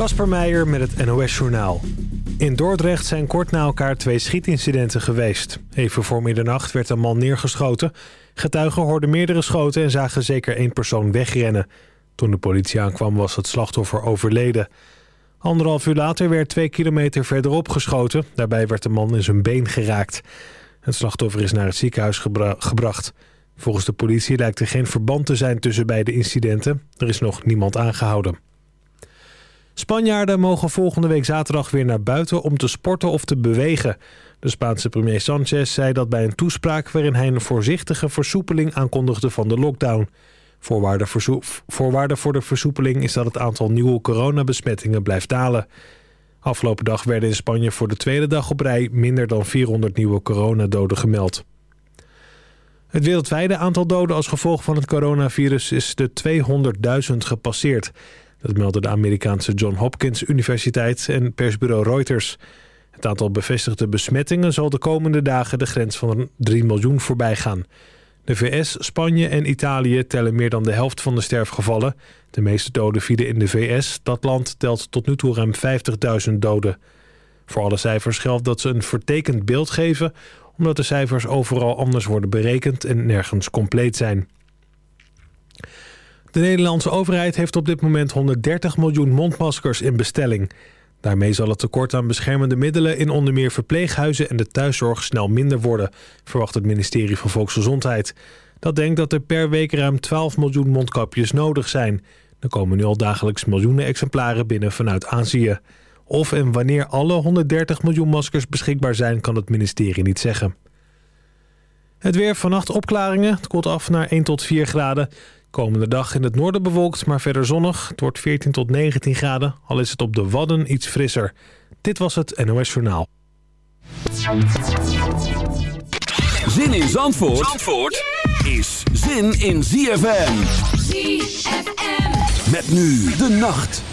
Kasper Meijer met het NOS-journaal. In Dordrecht zijn kort na elkaar twee schietincidenten geweest. Even voor middernacht werd een man neergeschoten. Getuigen hoorden meerdere schoten en zagen zeker één persoon wegrennen. Toen de politie aankwam was het slachtoffer overleden. Anderhalf uur later werd twee kilometer verderop geschoten. Daarbij werd de man in zijn been geraakt. Het slachtoffer is naar het ziekenhuis gebracht. Volgens de politie lijkt er geen verband te zijn tussen beide incidenten. Er is nog niemand aangehouden. Spanjaarden mogen volgende week zaterdag weer naar buiten om te sporten of te bewegen. De Spaanse premier Sanchez zei dat bij een toespraak waarin hij een voorzichtige versoepeling aankondigde van de lockdown. Voorwaarde, voor de versoepeling is dat het aantal nieuwe coronabesmettingen blijft dalen. Afgelopen dag werden in Spanje voor de tweede dag op rij minder dan 400 nieuwe coronadoden gemeld. Het wereldwijde aantal doden als gevolg van het coronavirus is de 200.000 gepasseerd. Dat meldde de Amerikaanse John Hopkins Universiteit en persbureau Reuters. Het aantal bevestigde besmettingen zal de komende dagen de grens van 3 miljoen voorbij gaan. De VS, Spanje en Italië tellen meer dan de helft van de sterfgevallen. De meeste doden vielen in de VS. Dat land telt tot nu toe ruim 50.000 doden. Voor alle cijfers geldt dat ze een vertekend beeld geven... omdat de cijfers overal anders worden berekend en nergens compleet zijn. De Nederlandse overheid heeft op dit moment 130 miljoen mondmaskers in bestelling. Daarmee zal het tekort aan beschermende middelen in onder meer verpleeghuizen en de thuiszorg snel minder worden, verwacht het ministerie van Volksgezondheid. Dat denkt dat er per week ruim 12 miljoen mondkapjes nodig zijn. Er komen nu al dagelijks miljoenen exemplaren binnen vanuit Azië. Of en wanneer alle 130 miljoen maskers beschikbaar zijn, kan het ministerie niet zeggen. Het weer vannacht opklaringen. Het koelt af naar 1 tot 4 graden. Komende dag in het noorden bewolkt, maar verder zonnig. Het wordt 14 tot 19 graden, al is het op de Wadden iets frisser. Dit was het NOS Journaal. Zin in Zandvoort, Zandvoort is zin in ZFM. ZFM. Met nu de nacht.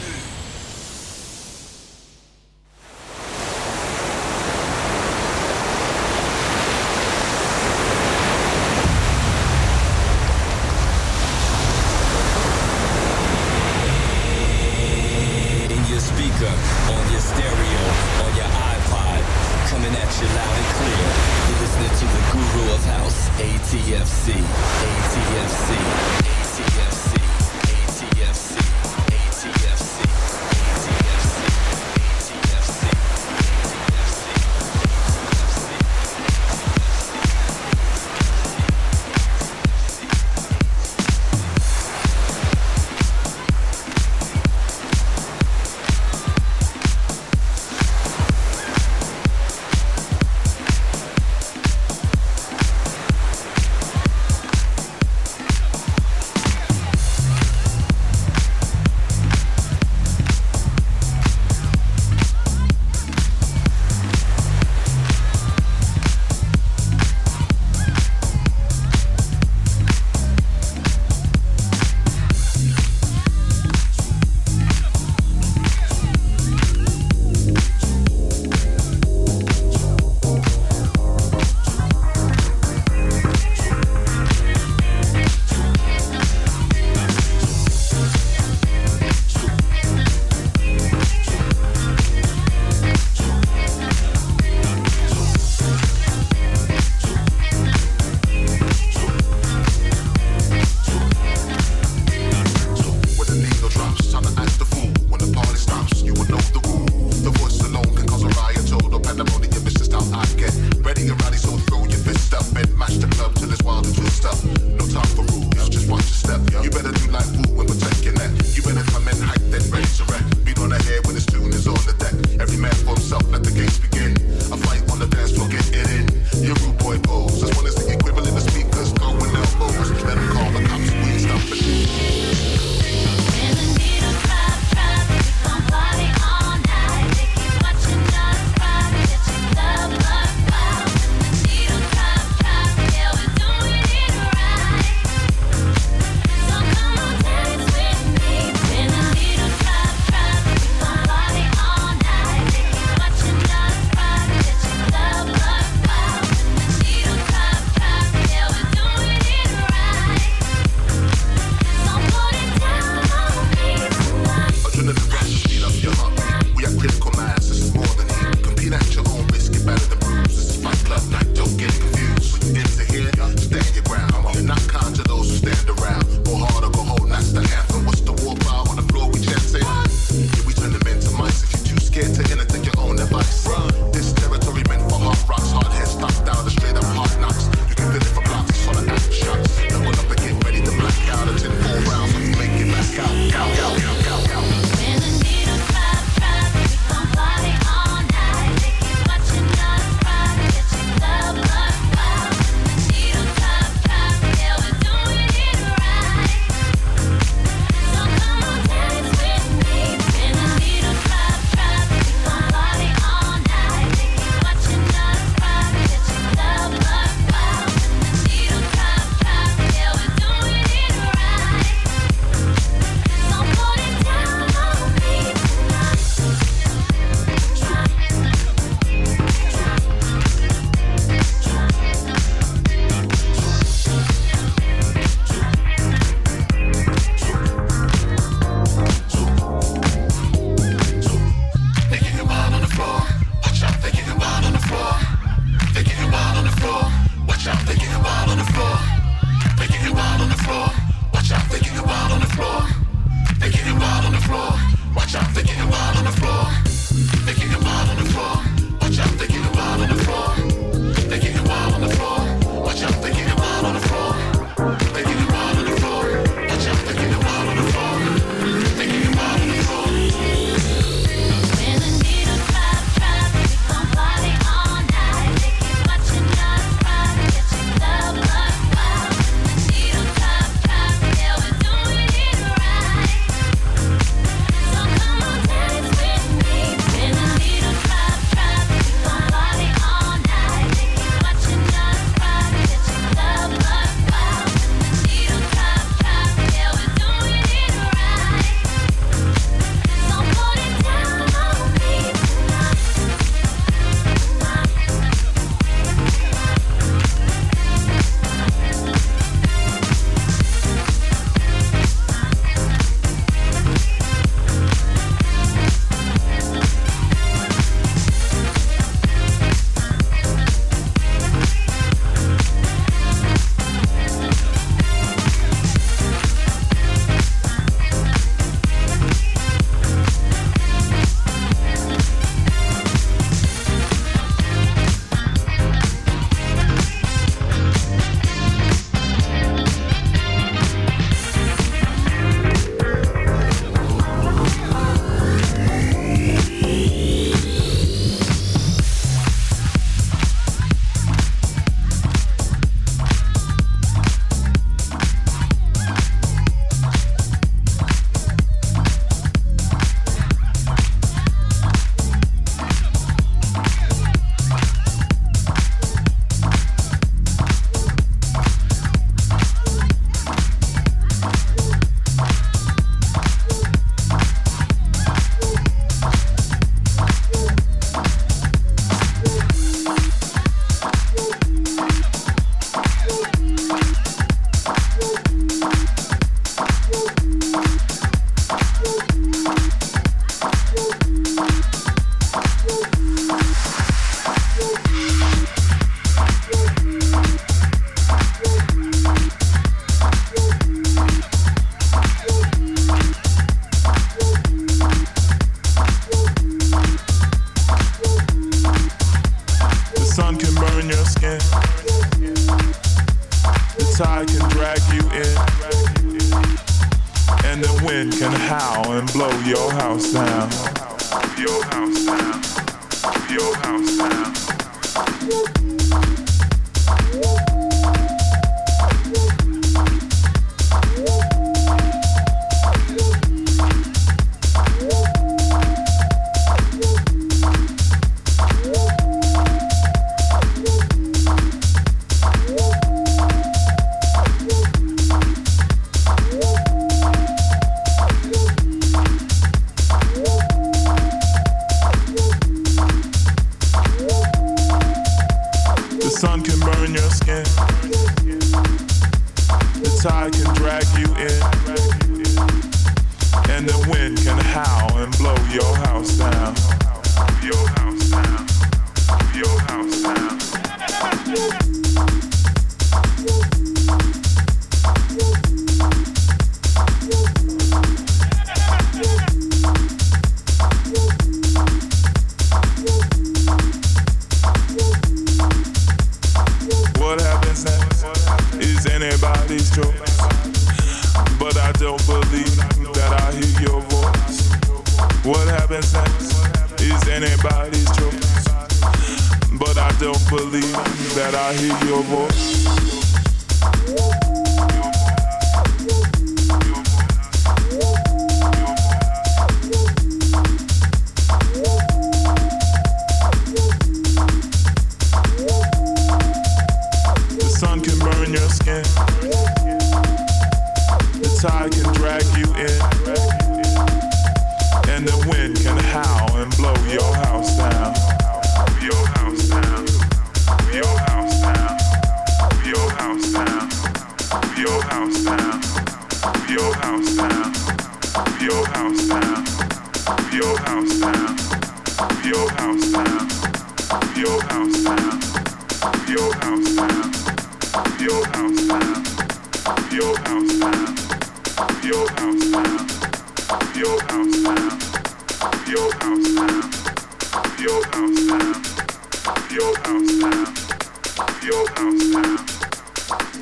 your.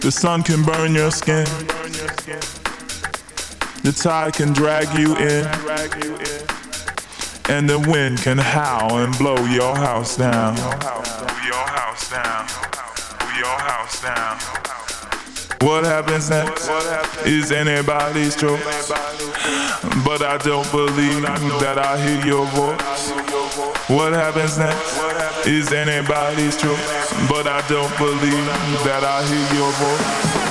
The sun can burn your skin. The tide can drag you in. And the wind can howl and blow your house down. Your house down. Your house down. What happens next is anybody's choice. But I don't believe that I hear your voice. What happens next is anybody's choice. But I don't believe that I hear your voice.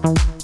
Podcast.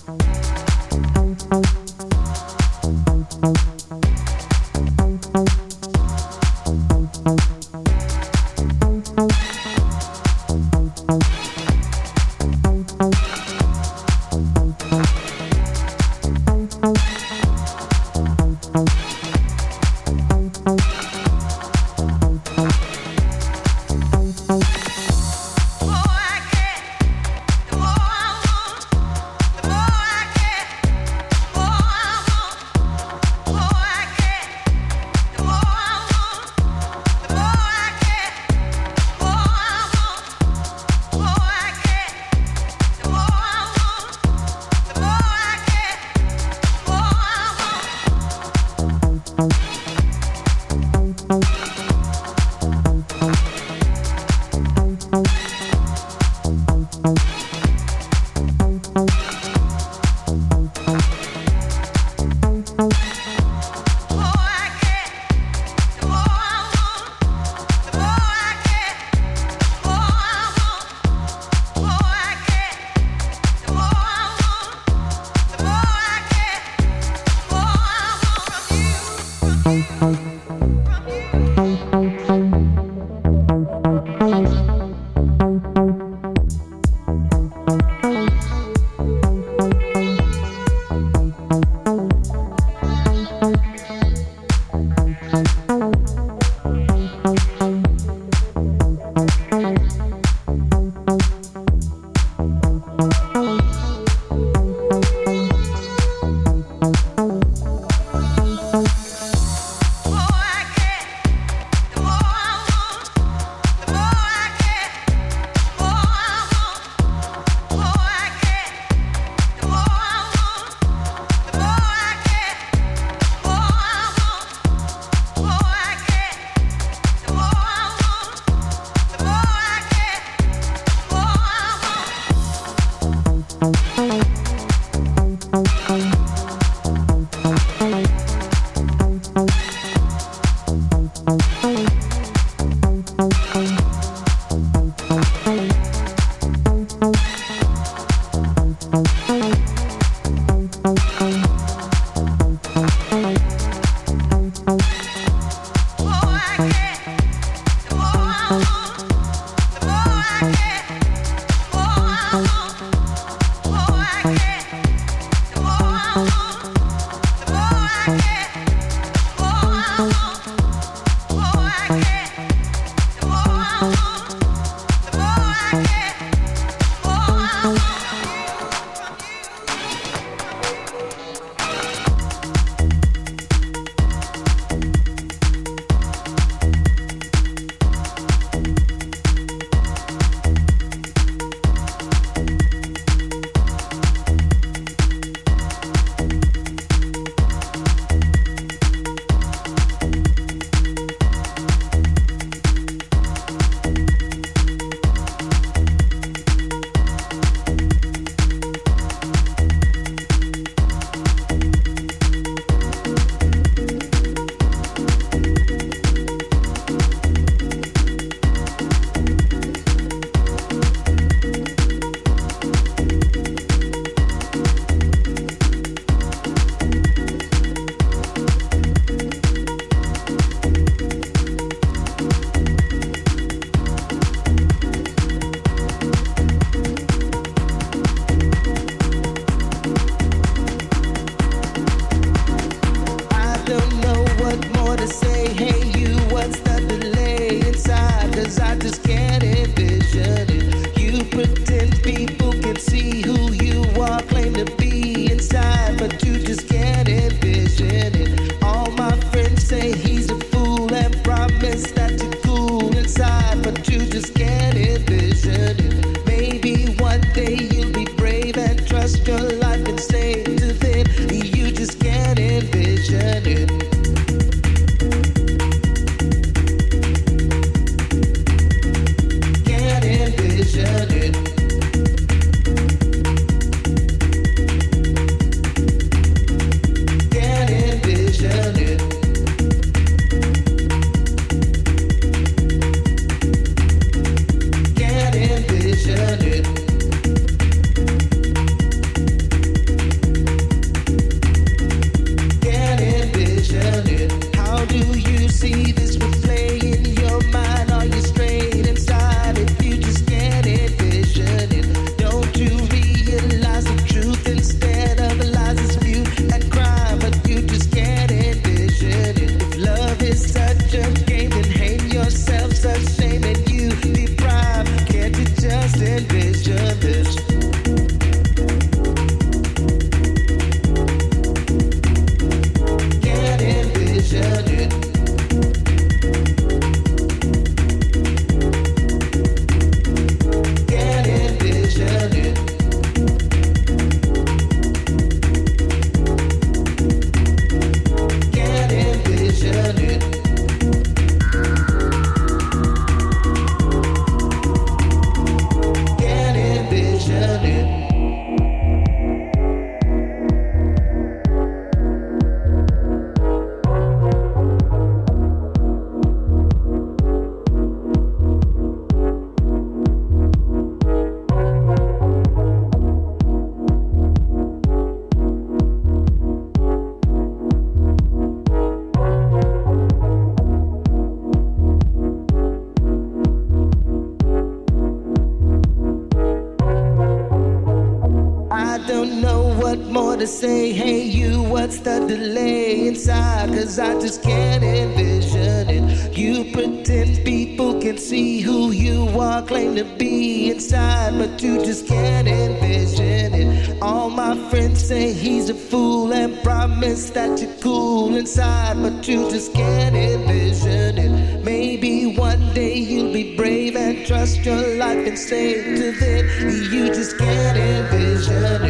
Promise that you're cool inside, but you just can't envision it. Maybe one day you'll be brave and trust your life and say to them, you just can't envision it.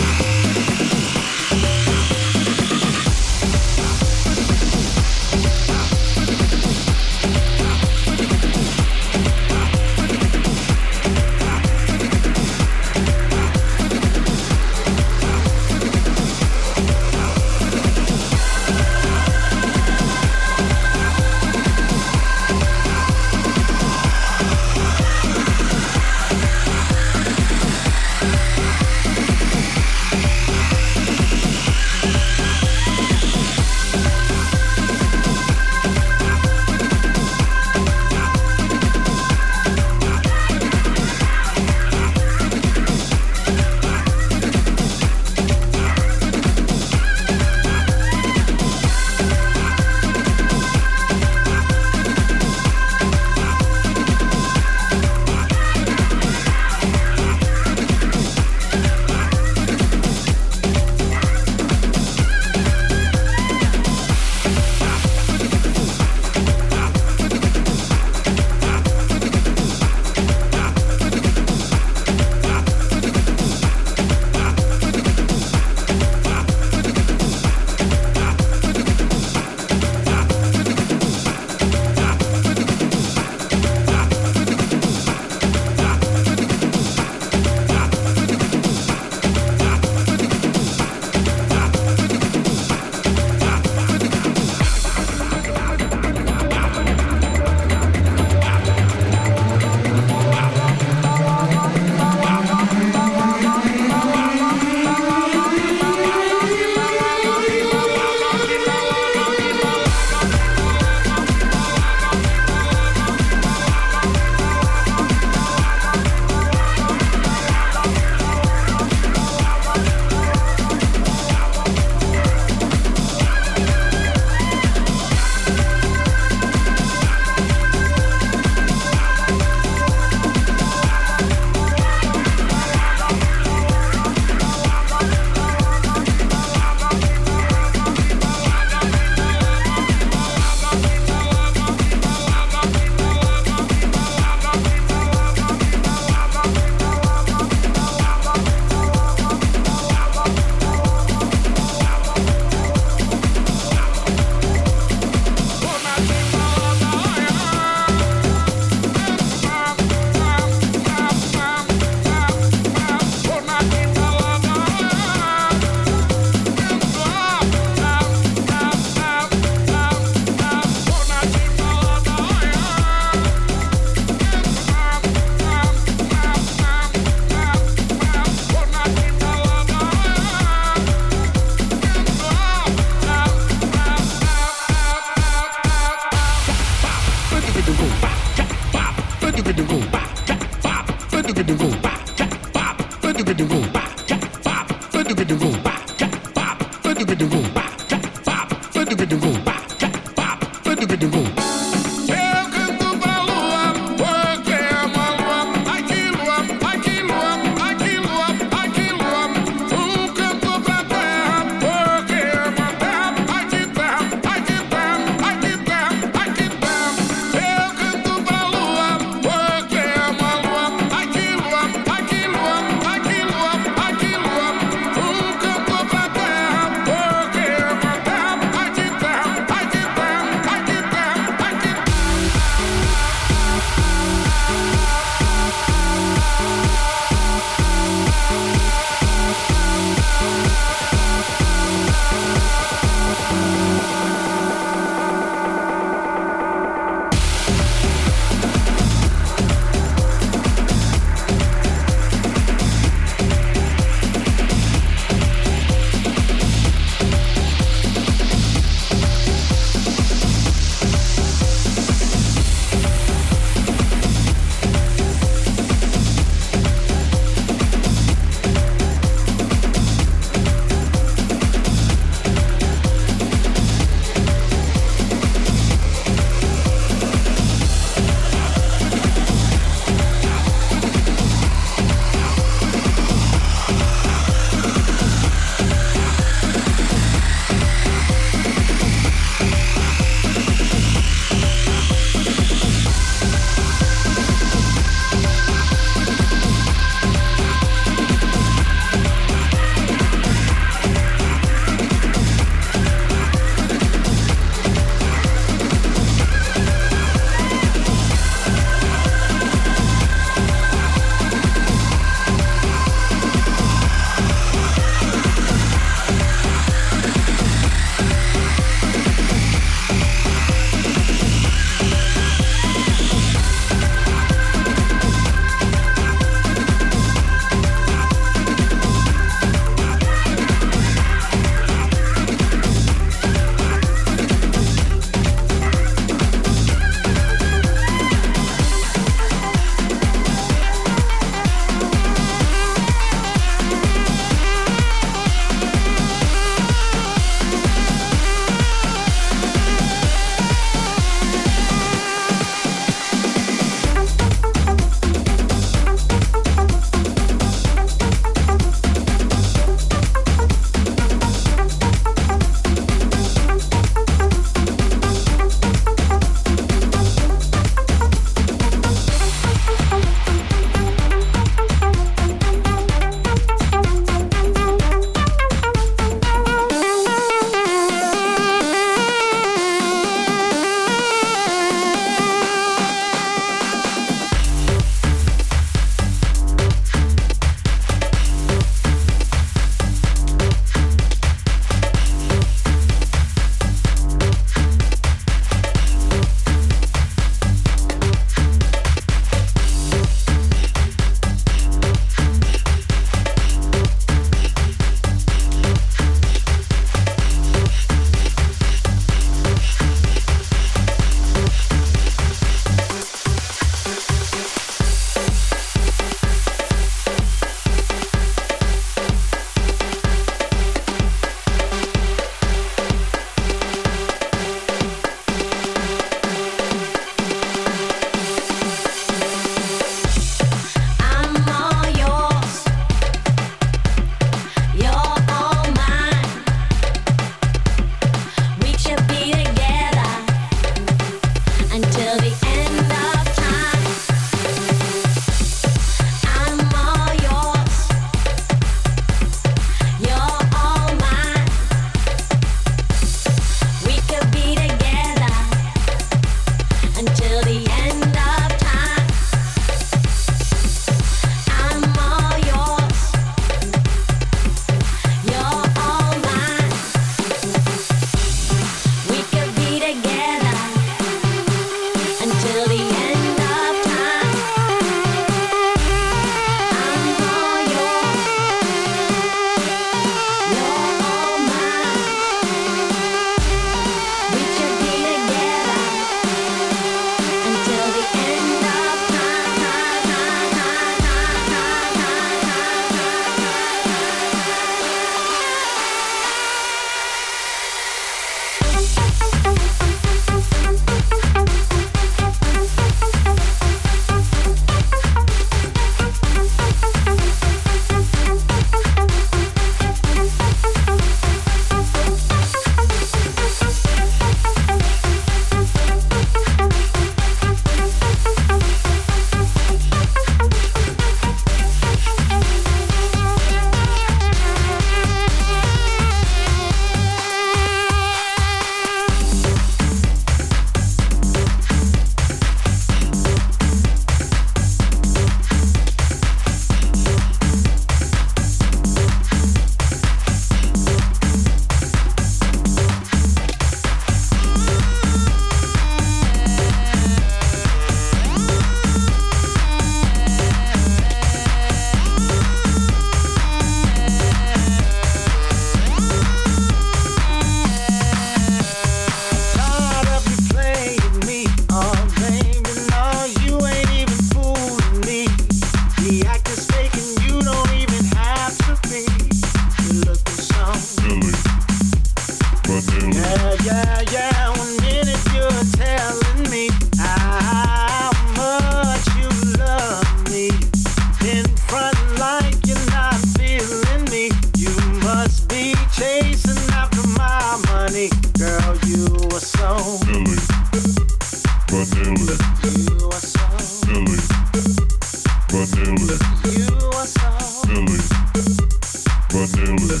vanilla,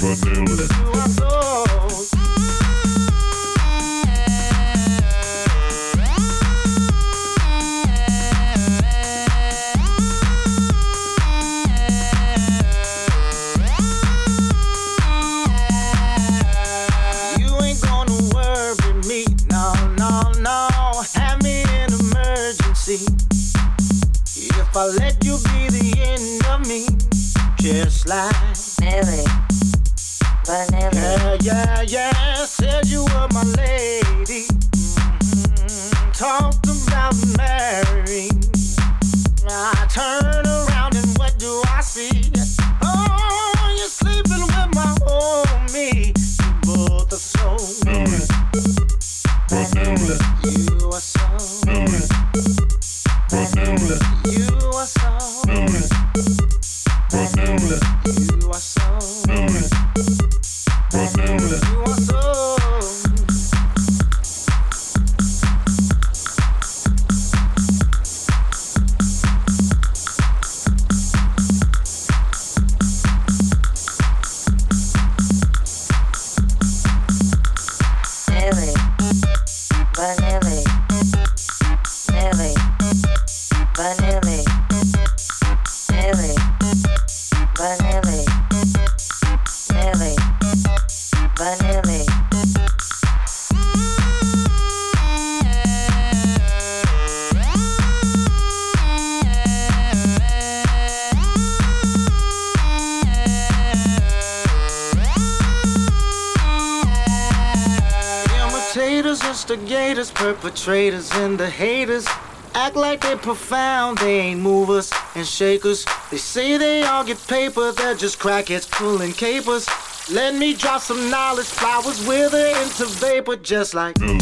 vanilla. Perpetrators and the haters act like they're profound. They ain't movers and shakers. They say they all get paper, they're just crackheads pulling capers. Let me drop some knowledge, flowers wither into vapor, just like Billy,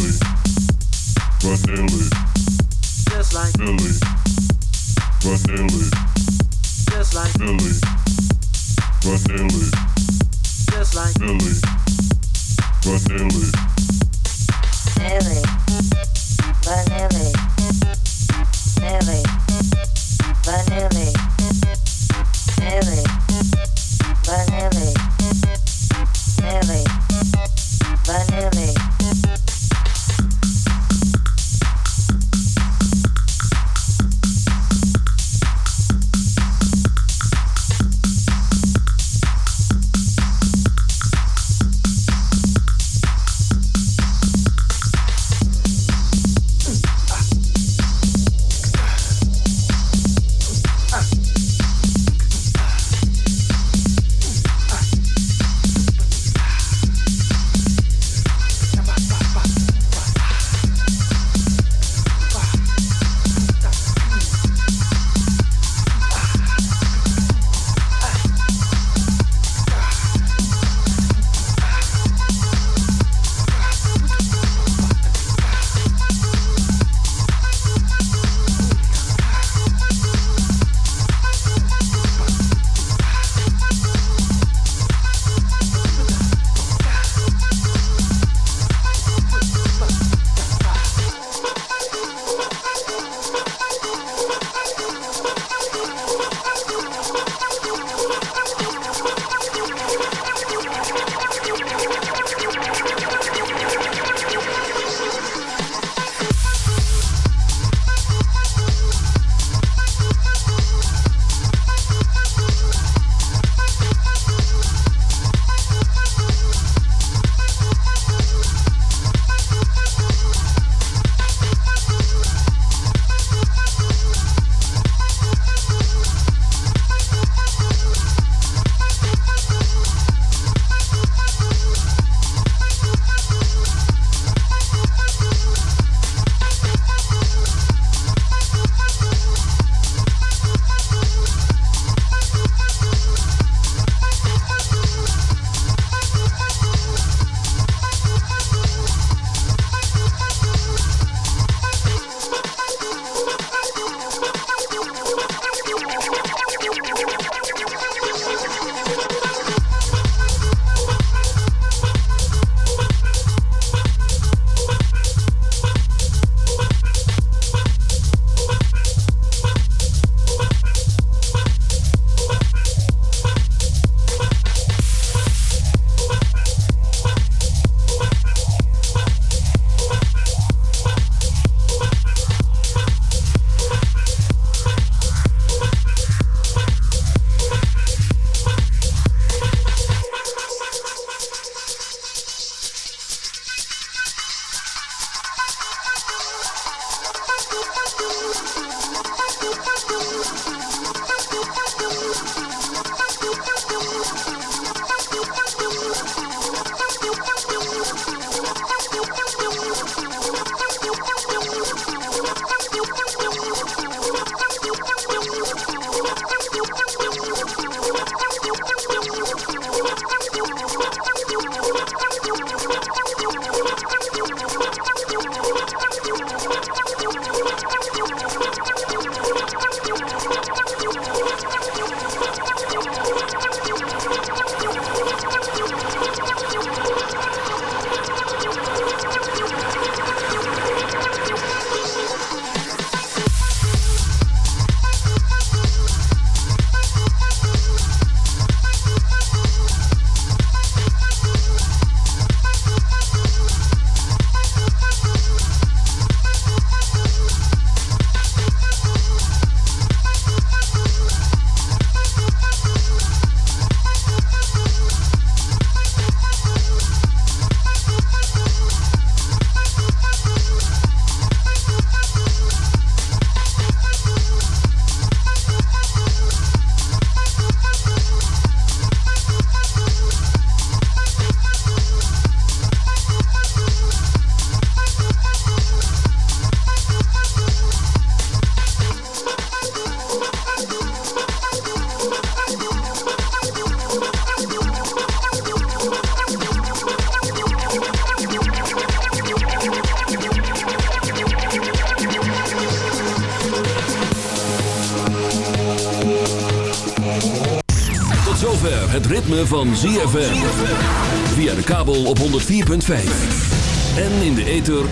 Vanilli, just like Billy, Vanilli, just like Billy, Vanilli, just like Billy, Vanilli. Vanilla.